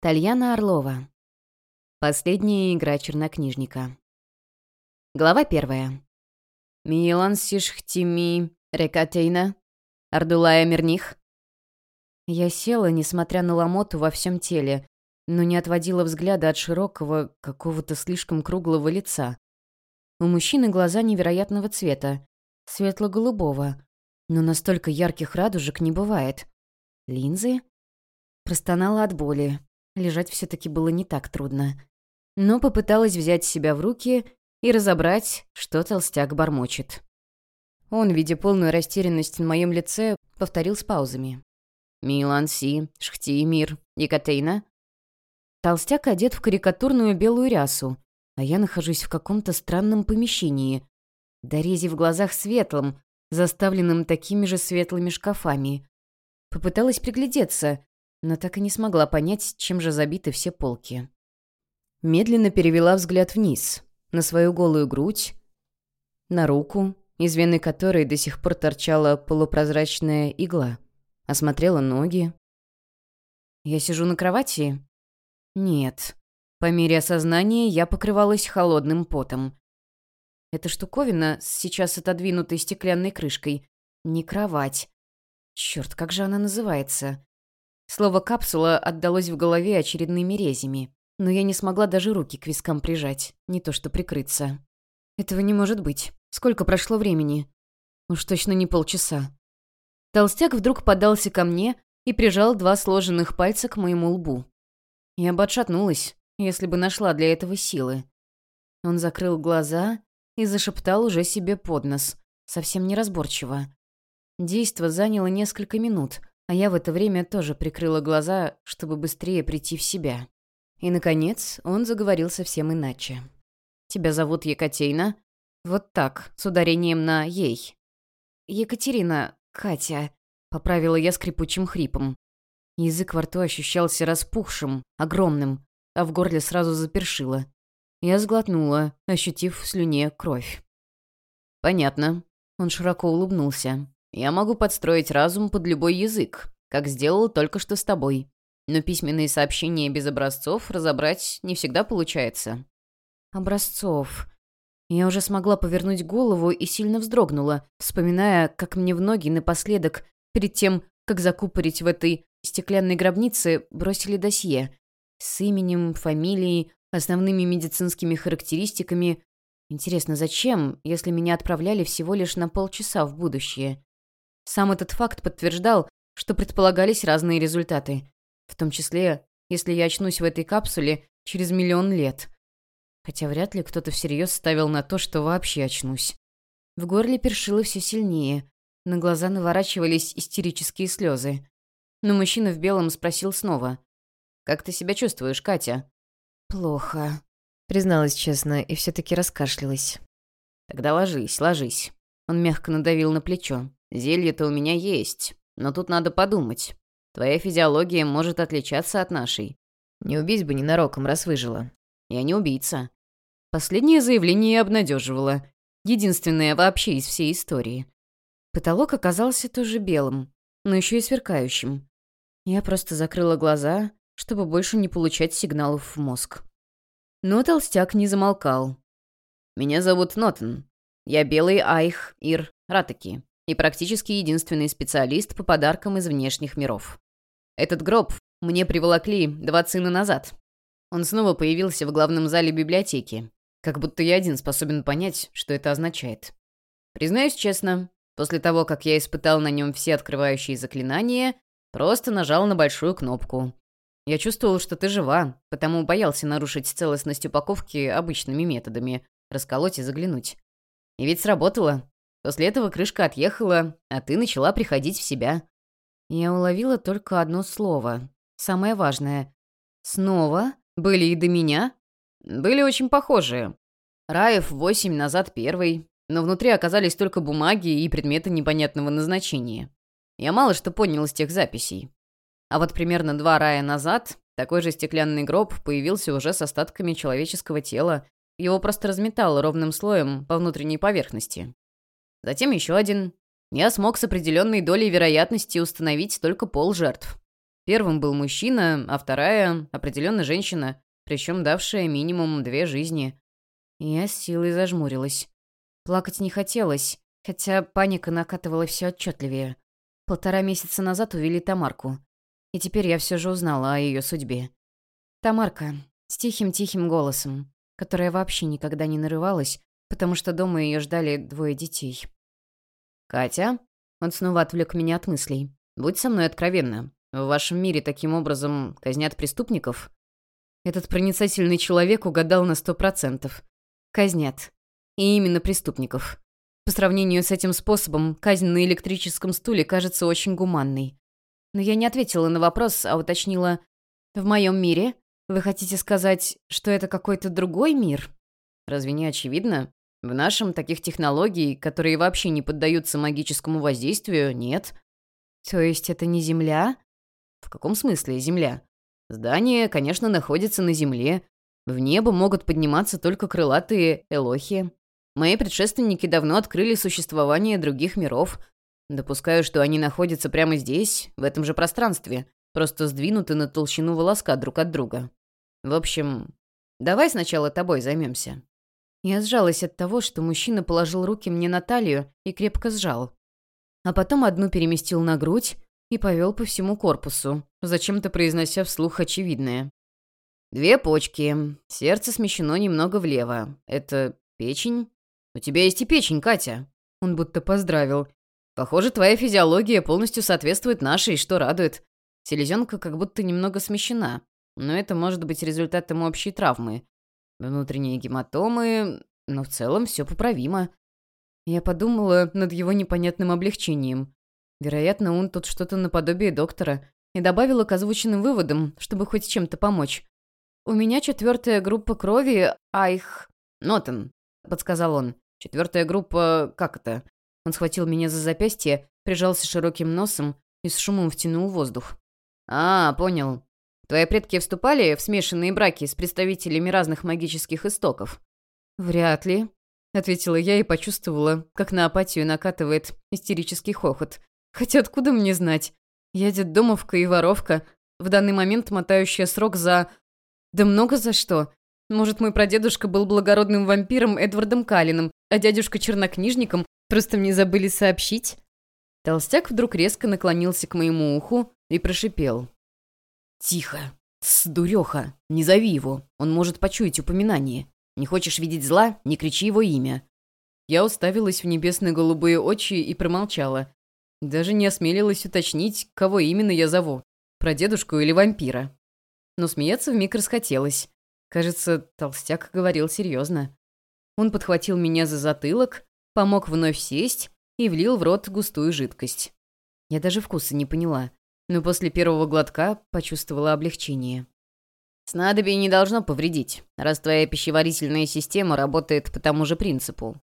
Тальяна Орлова. Последняя игра чернокнижника. Глава первая. Милан Сишхтими Рекатейна. Ардулая Мирних. Я села, несмотря на ломоту во всем теле, но не отводила взгляда от широкого, какого-то слишком круглого лица. У мужчины глаза невероятного цвета, светло-голубого, но настолько ярких радужек не бывает. Линзы? Простонала от боли. Лежать все таки было не так трудно. Но попыталась взять себя в руки и разобрать, что толстяк бормочет. Он, видя полную растерянность на моем лице, повторил с паузами. «Милан Си, Шхти Мир, Екатейна?» Толстяк одет в карикатурную белую рясу, а я нахожусь в каком-то странном помещении. Дорези в глазах светлым, заставленным такими же светлыми шкафами. Попыталась приглядеться, но так и не смогла понять, чем же забиты все полки. Медленно перевела взгляд вниз, на свою голую грудь, на руку, из вены которой до сих пор торчала полупрозрачная игла. Осмотрела ноги. Я сижу на кровати? Нет. По мере осознания я покрывалась холодным потом. Эта штуковина с сейчас отодвинутой стеклянной крышкой. Не кровать. Черт, как же она называется? Слово «капсула» отдалось в голове очередными резями, но я не смогла даже руки к вискам прижать, не то что прикрыться. Этого не может быть. Сколько прошло времени? Уж точно не полчаса. Толстяк вдруг подался ко мне и прижал два сложенных пальца к моему лбу. Я бы отшатнулась, если бы нашла для этого силы. Он закрыл глаза и зашептал уже себе под нос, совсем неразборчиво. Действо заняло несколько минут, а я в это время тоже прикрыла глаза, чтобы быстрее прийти в себя. И, наконец, он заговорил совсем иначе. «Тебя зовут Екатерина?» «Вот так, с ударением на «ей». «Екатерина, Катя», — поправила я скрипучим хрипом. Язык во рту ощущался распухшим, огромным, а в горле сразу запершило. Я сглотнула, ощутив в слюне кровь. «Понятно». Он широко улыбнулся. Я могу подстроить разум под любой язык, как сделал только что с тобой. Но письменные сообщения без образцов разобрать не всегда получается. Образцов. Я уже смогла повернуть голову и сильно вздрогнула, вспоминая, как мне в ноги напоследок, перед тем, как закупорить в этой стеклянной гробнице, бросили досье с именем, фамилией, основными медицинскими характеристиками. Интересно, зачем, если меня отправляли всего лишь на полчаса в будущее? Сам этот факт подтверждал, что предполагались разные результаты. В том числе, если я очнусь в этой капсуле через миллион лет. Хотя вряд ли кто-то всерьез ставил на то, что вообще очнусь. В горле першило все сильнее. На глаза наворачивались истерические слезы. Но мужчина в белом спросил снова. «Как ты себя чувствуешь, Катя?» «Плохо», — призналась честно и все таки раскашлялась. «Тогда ложись, ложись». Он мягко надавил на плечо. Зелье-то у меня есть, но тут надо подумать. Твоя физиология может отличаться от нашей. Не убить бы ненароком, раз выжила. Я не убийца. Последнее заявление обнадеживало. Единственное вообще из всей истории. Потолок оказался тоже белым, но еще и сверкающим. Я просто закрыла глаза, чтобы больше не получать сигналов в мозг. Но толстяк не замолкал. «Меня зовут Нотен. Я Белый Айх Ир Ратаки и практически единственный специалист по подаркам из внешних миров. Этот гроб мне приволокли два цина назад. Он снова появился в главном зале библиотеки, как будто я один способен понять, что это означает. Признаюсь честно, после того, как я испытал на нем все открывающие заклинания, просто нажал на большую кнопку. Я чувствовал, что ты жива, потому боялся нарушить целостность упаковки обычными методами, расколоть и заглянуть. И ведь сработало. После этого крышка отъехала, а ты начала приходить в себя. Я уловила только одно слово. Самое важное. Снова? Были и до меня? Были очень похожие. Раев восемь назад первый, но внутри оказались только бумаги и предметы непонятного назначения. Я мало что понял из тех записей. А вот примерно два рая назад такой же стеклянный гроб появился уже с остатками человеческого тела. Его просто разметало ровным слоем по внутренней поверхности. Затем еще один. Я смог с определенной долей вероятности установить только пол жертв. Первым был мужчина, а вторая — определенно женщина, причем давшая минимум две жизни. Я с силой зажмурилась. Плакать не хотелось, хотя паника накатывала все отчетливее. Полтора месяца назад увели Тамарку. И теперь я все же узнала о ее судьбе. Тамарка с тихим-тихим голосом, которая вообще никогда не нарывалась, потому что дома ее ждали двое детей. «Катя?» Он снова отвлек меня от мыслей. «Будь со мной откровенна. В вашем мире таким образом казнят преступников?» Этот проницательный человек угадал на сто процентов. Казнят. И именно преступников. По сравнению с этим способом, казнь на электрическом стуле кажется очень гуманной. Но я не ответила на вопрос, а уточнила. «В моем мире? Вы хотите сказать, что это какой-то другой мир?» «Разве не очевидно? В нашем таких технологий, которые вообще не поддаются магическому воздействию, нет». «То есть это не Земля?» «В каком смысле Земля?» «Здание, конечно, находится на Земле. В небо могут подниматься только крылатые элохи. Мои предшественники давно открыли существование других миров. Допускаю, что они находятся прямо здесь, в этом же пространстве, просто сдвинуты на толщину волоска друг от друга. В общем, давай сначала тобой займемся. Я сжалась от того, что мужчина положил руки мне на талию и крепко сжал. А потом одну переместил на грудь и повел по всему корпусу, зачем-то произнося вслух очевидное. «Две почки. Сердце смещено немного влево. Это печень? У тебя есть и печень, Катя». Он будто поздравил. «Похоже, твоя физиология полностью соответствует нашей, что радует. Селезенка как будто немного смещена, но это может быть результатом общей травмы. Внутренние гематомы, но в целом все поправимо». Я подумала над его непонятным облегчением. Вероятно, он тут что-то наподобие доктора, и добавила к озвученным выводам, чтобы хоть чем-то помочь. «У меня четвертая группа крови, айх...» «Нотен», — подсказал он. «Четвертая группа... как это?» Он схватил меня за запястье, прижался широким носом и с шумом втянул воздух. «А, понял. Твои предки вступали в смешанные браки с представителями разных магических истоков?» «Вряд ли», — ответила я и почувствовала, как на апатию накатывает истерический хохот. «Хотя откуда мне знать? Я детдомовка и воровка, в данный момент мотающая срок за... Да много за что. Может, мой прадедушка был благородным вампиром Эдвардом Калином, а дядюшка чернокнижником, просто мне забыли сообщить?» Толстяк вдруг резко наклонился к моему уху и прошипел. «Тихо. Тс, дуреха. Не зови его. Он может почуять упоминание. Не хочешь видеть зла? Не кричи его имя». Я уставилась в небесные голубые очи и промолчала. Даже не осмелилась уточнить, кого именно я зову. Про дедушку или вампира. Но смеяться вмиг расхотелось. Кажется, толстяк говорил серьезно. Он подхватил меня за затылок, помог вновь сесть и влил в рот густую жидкость. Я даже вкуса не поняла, но после первого глотка почувствовала облегчение. Снадобье не должно повредить, раз твоя пищеварительная система работает по тому же принципу.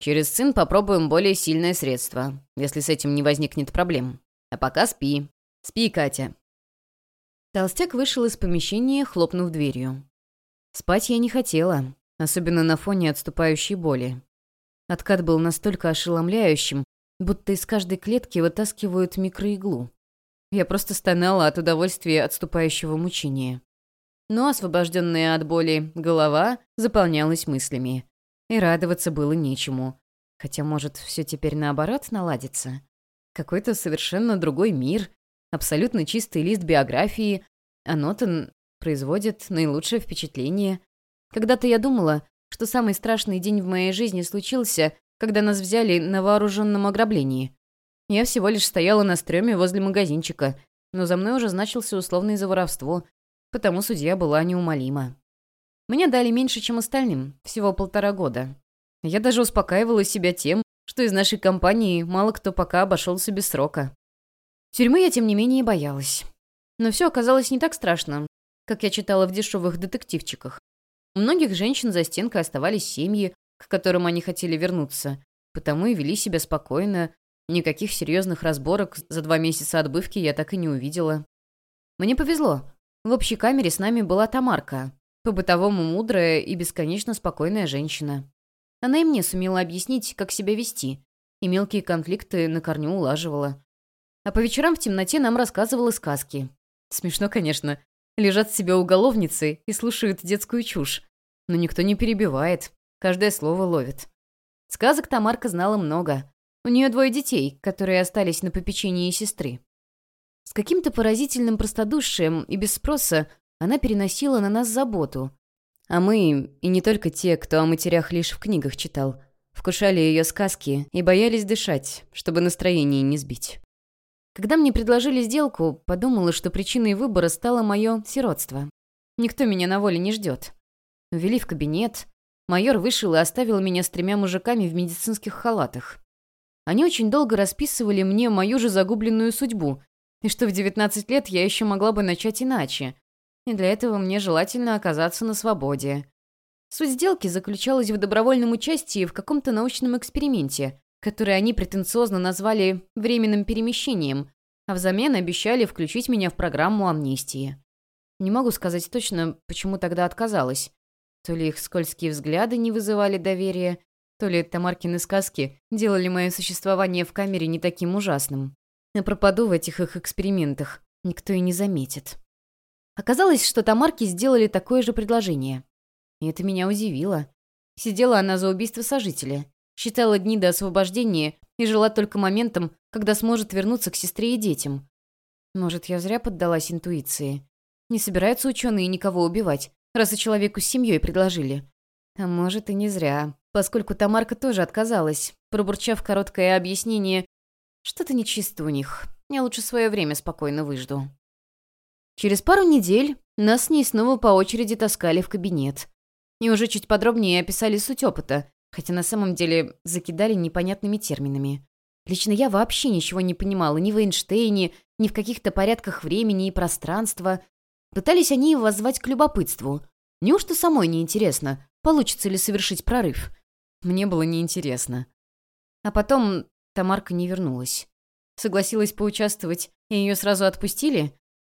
Через ЦИН попробуем более сильное средство, если с этим не возникнет проблем. А пока спи. Спи, Катя. Толстяк вышел из помещения, хлопнув дверью. Спать я не хотела, особенно на фоне отступающей боли. Откат был настолько ошеломляющим, будто из каждой клетки вытаскивают микроиглу. Я просто стонала от удовольствия отступающего мучения. Но освобожденная от боли голова заполнялась мыслями. И радоваться было нечему. Хотя, может, все теперь наоборот наладится? Какой-то совершенно другой мир, абсолютно чистый лист биографии, а Нотон производит наилучшее впечатление. Когда-то я думала, что самый страшный день в моей жизни случился, когда нас взяли на вооруженном ограблении. Я всего лишь стояла на стреме возле магазинчика, но за мной уже значился условный за воровство, потому судья была неумолима. Мне дали меньше, чем остальным, всего полтора года. Я даже успокаивала себя тем, что из нашей компании мало кто пока обошелся без срока. Тюрьмы я, тем не менее, боялась. Но все оказалось не так страшно, как я читала в дешевых детективчиках. У многих женщин за стенкой оставались семьи, к которым они хотели вернуться, потому и вели себя спокойно. Никаких серьезных разборок за два месяца отбывки я так и не увидела. Мне повезло. В общей камере с нами была Тамарка, по-бытовому мудрая и бесконечно спокойная женщина. Она и мне сумела объяснить, как себя вести, и мелкие конфликты на корню улаживала. А по вечерам в темноте нам рассказывала сказки. Смешно, конечно. Лежат себе уголовницы и слушают детскую чушь. Но никто не перебивает, каждое слово ловит. Сказок Тамарка знала много. У нее двое детей, которые остались на попечении сестры. С каким-то поразительным простодушием и без спроса она переносила на нас заботу. А мы, и не только те, кто о матерях лишь в книгах читал, вкушали ее сказки и боялись дышать, чтобы настроение не сбить. Когда мне предложили сделку, подумала, что причиной выбора стало мое сиротство. Никто меня на воле не ждет. Ввели в кабинет. Майор вышел и оставил меня с тремя мужиками в медицинских халатах. Они очень долго расписывали мне мою же загубленную судьбу, и что в 19 лет я еще могла бы начать иначе. И для этого мне желательно оказаться на свободе. Суть сделки заключалась в добровольном участии в каком-то научном эксперименте, который они претенциозно назвали «временным перемещением», а взамен обещали включить меня в программу амнистии. Не могу сказать точно, почему тогда отказалась. То ли их скользкие взгляды не вызывали доверия, то ли Тамаркины сказки делали мое существование в камере не таким ужасным. Я пропаду в этих их экспериментах, никто и не заметит. Оказалось, что Тамарки сделали такое же предложение. И это меня удивило. Сидела она за убийство сожителя, считала дни до освобождения и жила только моментом, когда сможет вернуться к сестре и детям. Может, я зря поддалась интуиции. Не собираются ученые никого убивать, раз и человеку с семьей предложили. А может, и не зря, поскольку Тамарка тоже отказалась, пробурчав короткое объяснение «Что-то нечисто у них. Я лучше свое время спокойно выжду». Через пару недель нас с ней снова по очереди таскали в кабинет. И уже чуть подробнее описали суть опыта, хотя на самом деле закидали непонятными терминами. Лично я вообще ничего не понимала ни в Эйнштейне, ни в каких-то порядках времени и пространства. Пытались они его воззвать к любопытству. Неужто самой неинтересно, получится ли совершить прорыв? Мне было неинтересно. А потом Тамарка не вернулась. Согласилась поучаствовать, и ее сразу отпустили?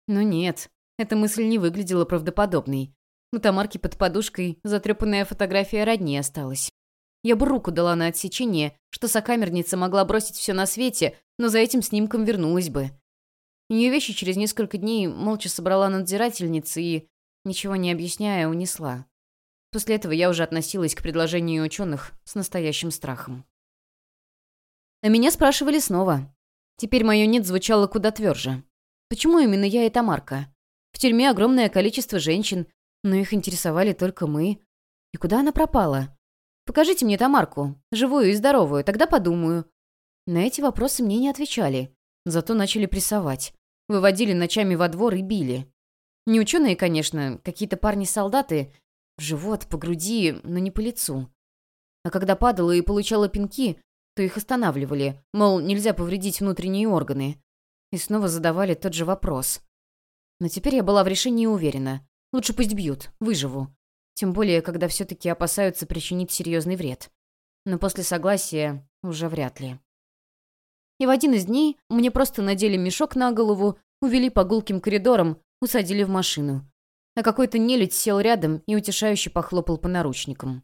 Ну нет, эта мысль не выглядела правдоподобной. У Тамарки под подушкой затрепанная фотография родни осталась. Я бы руку дала на отсечение, что сокамерница могла бросить все на свете, но за этим снимком вернулась бы. Ее вещи через несколько дней молча собрала надзирательница и, ничего не объясняя, унесла. После этого я уже относилась к предложению ученых с настоящим страхом. А меня спрашивали снова. Теперь мое «нет» звучало куда тверже. Почему именно я и Тамарка? В тюрьме огромное количество женщин, но их интересовали только мы. И куда она пропала? Покажите мне Тамарку, живую и здоровую, тогда подумаю. На эти вопросы мне не отвечали, зато начали прессовать. Выводили ночами во двор и били. Не ученые, конечно, какие-то парни-солдаты. В живот, по груди, но не по лицу. А когда падала и получала пинки, то их останавливали, мол, нельзя повредить внутренние органы и снова задавали тот же вопрос. Но теперь я была в решении уверена. Лучше пусть бьют, выживу. Тем более, когда все-таки опасаются причинить серьезный вред. Но после согласия уже вряд ли. И в один из дней мне просто надели мешок на голову, увели по гулким коридорам, усадили в машину. А какой-то нелюдь сел рядом и утешающе похлопал по наручникам.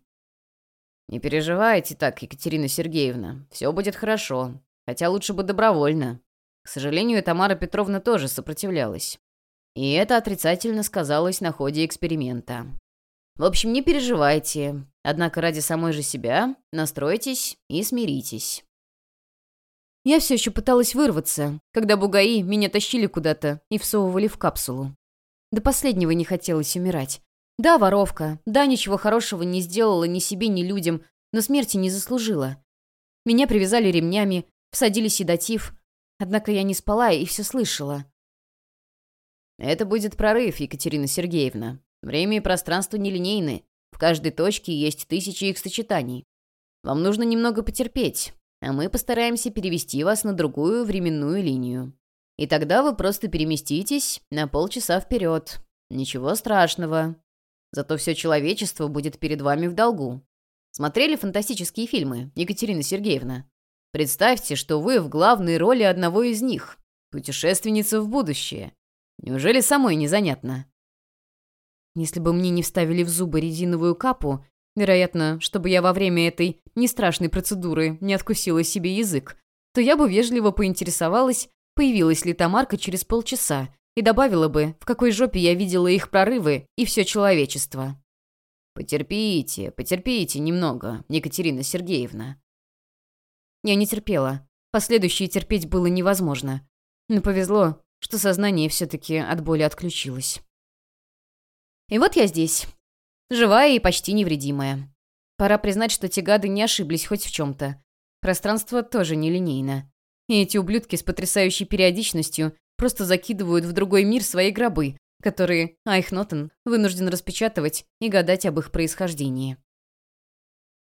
«Не переживайте так, Екатерина Сергеевна. Все будет хорошо. Хотя лучше бы добровольно. К сожалению, Тамара Петровна тоже сопротивлялась. И это отрицательно сказалось на ходе эксперимента. В общем, не переживайте. Однако ради самой же себя настройтесь и смиритесь. Я все еще пыталась вырваться, когда бугаи меня тащили куда-то и всовывали в капсулу. До последнего не хотелось умирать. Да, воровка, да, ничего хорошего не сделала ни себе, ни людям, но смерти не заслужила. Меня привязали ремнями, всадили седатив, Однако я не спала и все слышала. «Это будет прорыв, Екатерина Сергеевна. Время и пространство нелинейны. В каждой точке есть тысячи их сочетаний. Вам нужно немного потерпеть, а мы постараемся перевести вас на другую временную линию. И тогда вы просто переместитесь на полчаса вперед. Ничего страшного. Зато все человечество будет перед вами в долгу. Смотрели фантастические фильмы, Екатерина Сергеевна? Представьте, что вы в главной роли одного из них, путешественница в будущее. Неужели самой незанятно? Если бы мне не вставили в зубы резиновую капу, вероятно, чтобы я во время этой нестрашной процедуры не откусила себе язык, то я бы вежливо поинтересовалась, появилась ли Тамарка через полчаса, и добавила бы, в какой жопе я видела их прорывы и все человечество. «Потерпите, потерпите немного, Екатерина Сергеевна». Я не терпела. Последующее терпеть было невозможно. Но повезло, что сознание все-таки от боли отключилось. И вот я здесь. Живая и почти невредимая. Пора признать, что те гады не ошиблись хоть в чем-то. Пространство тоже нелинейно. И эти ублюдки с потрясающей периодичностью просто закидывают в другой мир свои гробы, которые Айхнотен вынужден распечатывать и гадать об их происхождении.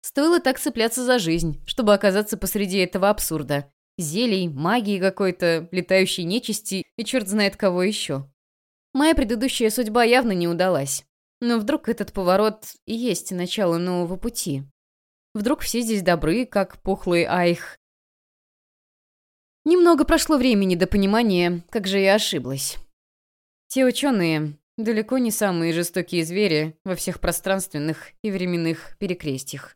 Стоило так цепляться за жизнь, чтобы оказаться посреди этого абсурда. Зелий, магии какой-то, летающей нечисти и черт знает кого еще. Моя предыдущая судьба явно не удалась. Но вдруг этот поворот и есть начало нового пути. Вдруг все здесь добры, как пухлый айх. Немного прошло времени до понимания, как же я ошиблась. Те ученые далеко не самые жестокие звери во всех пространственных и временных перекрестьях.